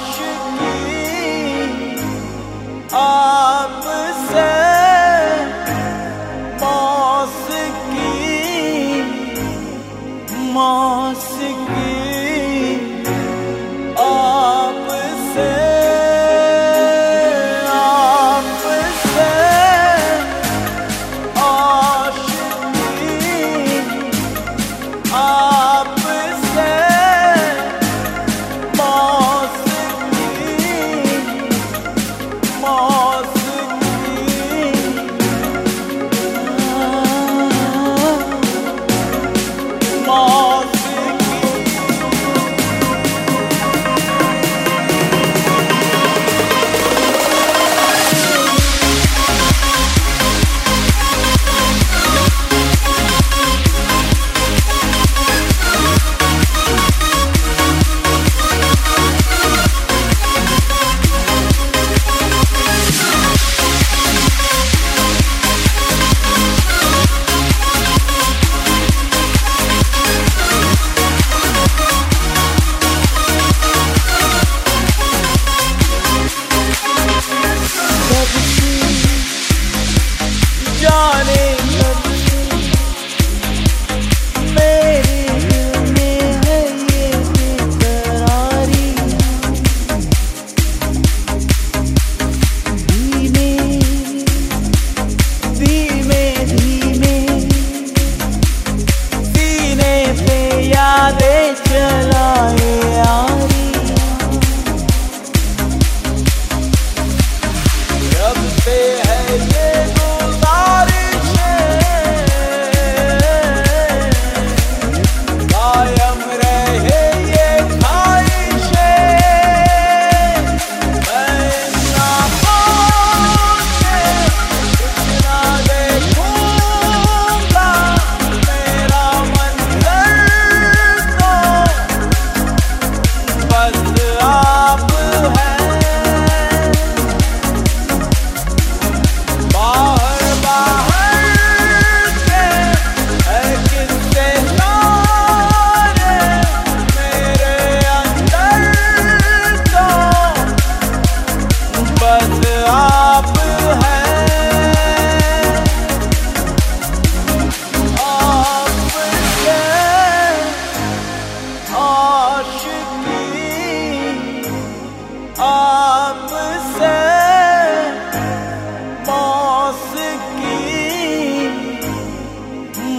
aşık Amı Masiki Masiki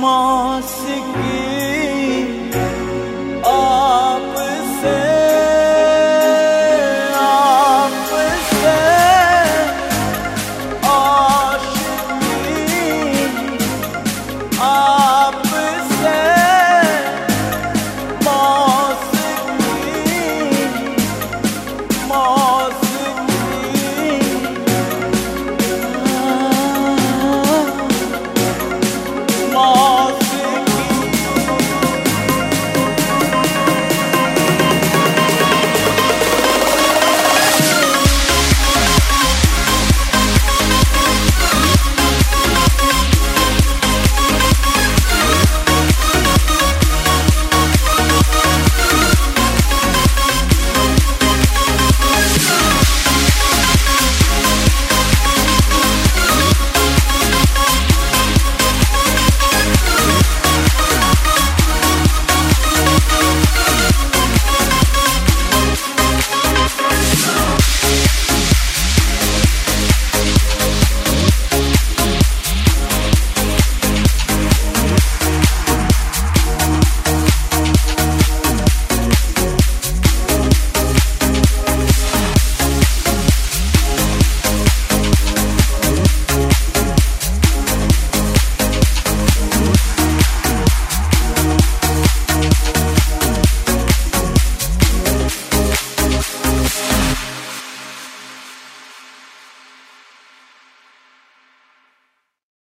मास के